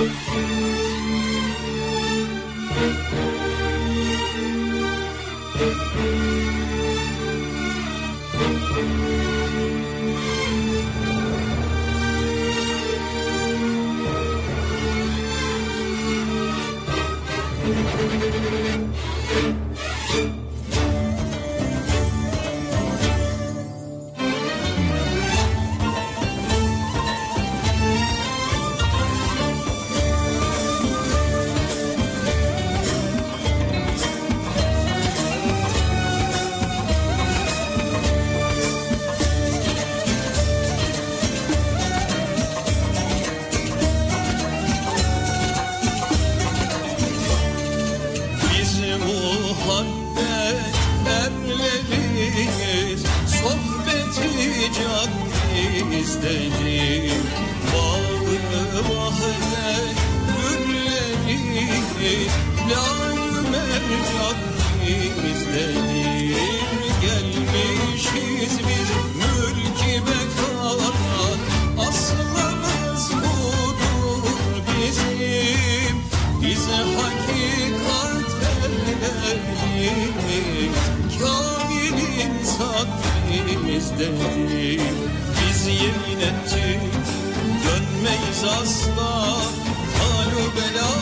Biz erleriyiz Sohbeti can bizdedir Bağı vahdet gülleri Lal mercan bizdedir Gelmişiz biz mülki bizdedir Biz yemin ettik dönmeyiz asla. Halu beladan,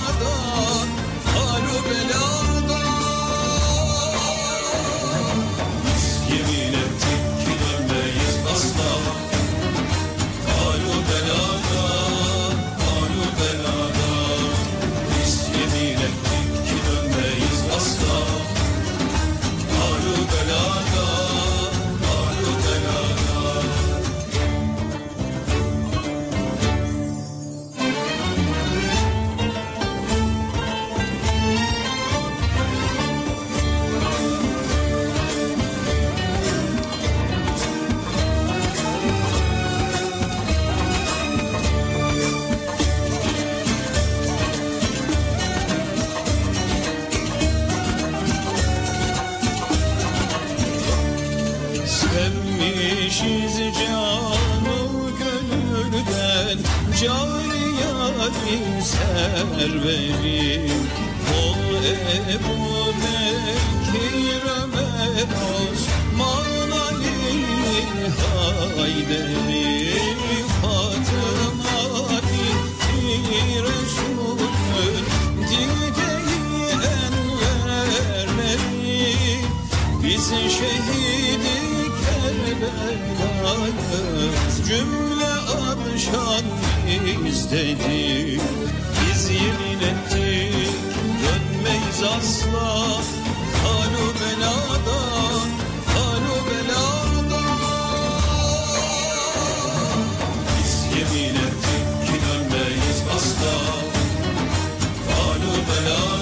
Sevmişiz canı gönülden Cari yarim serverim Ol Ebu Bekir Ömer Osman Ali Hayderim Kerbela'yız Cümle arşan bizdedir Biz yemin ettik dönmeyiz asla. Halu beladan, halu beladan. Biz yemin ettik ki dönmeyiz asla. Halu beladan,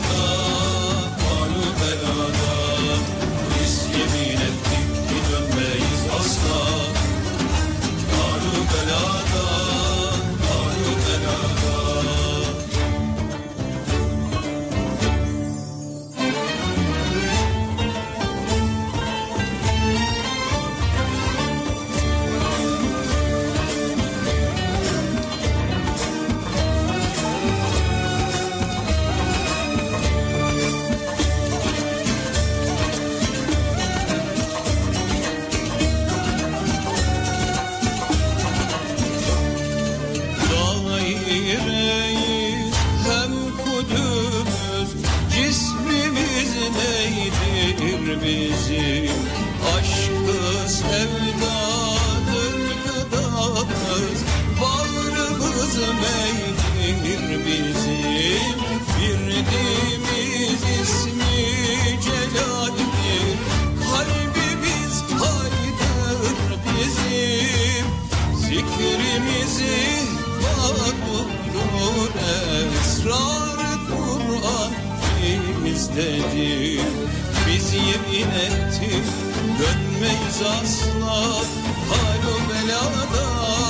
neydir bizim Aşkı sevdadır gıdamız. Bağrımız meydir bizim. Birdiğimiz ismi celaldir Kalbimiz haydır bizim. Zikrimizi Kur'an esrar Kur'an bizdedir Biz yemin ettik dönmeyiz asla. Halu belada